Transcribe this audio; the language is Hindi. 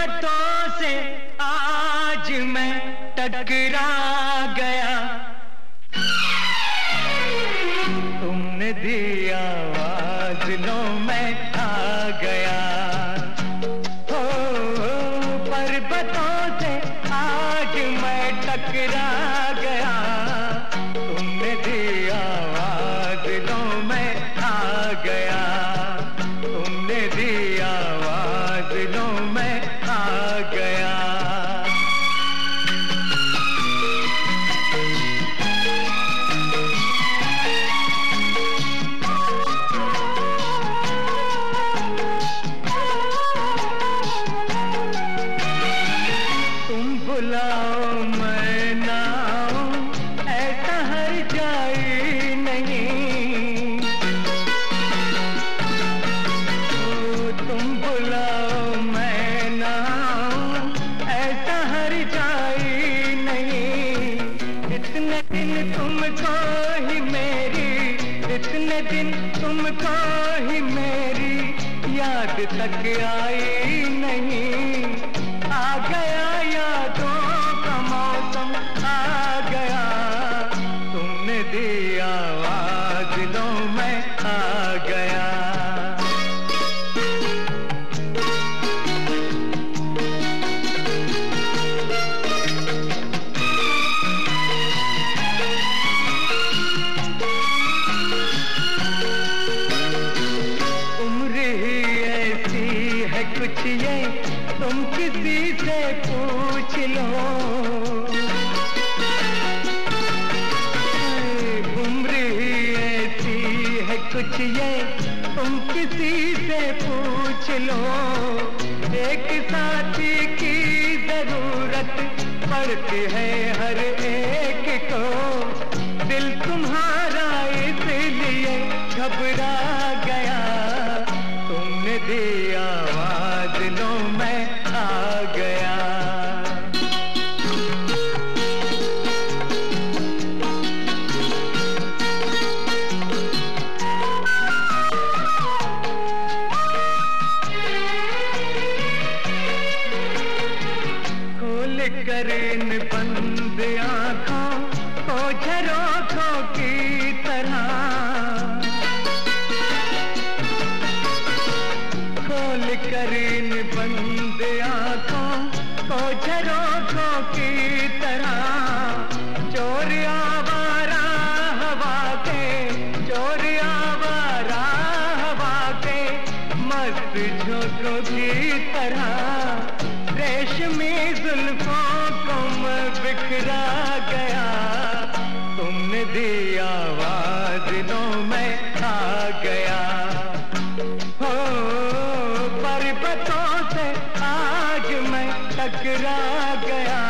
हिम्मतों से आज मैं टकरा गया। तुमने दिया आवाज़ लो मैं आ गया। हो, पर्वतों से आज मैं टकरा हर जाई नहीं ओ, तुम बुलाओ मैं ना ऐसा हर जाई नहीं इतने दिन तुमको ही मेरी इतने दिन तुमको ही मेरी याद तक आई नहीं। तुम किसी से पूछ लो। उम्र ऐसी है कुछ ये, तुम किसी से पूछ लो। एक साथी की ज़रूरत पड़ती है हर एक को। दिल तुम्हारा इसलिए घबरा गया। तुमने दी आवाज़, लो मैं कर इन बंद आँखों को झरोखों की तरह। खोल कर इन बंद आँखों को झरोखों की तरह। चोर आवारा हवा के, चोर आवारा हवा के, मस्त झोंकों की तरह। रेशमी जुल्फों को मैं बिखरा गया। तुमने दी आवाज़ में मैं आ गया। हो, पर्वतों से आज मैं टकरा गया।